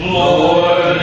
Lord,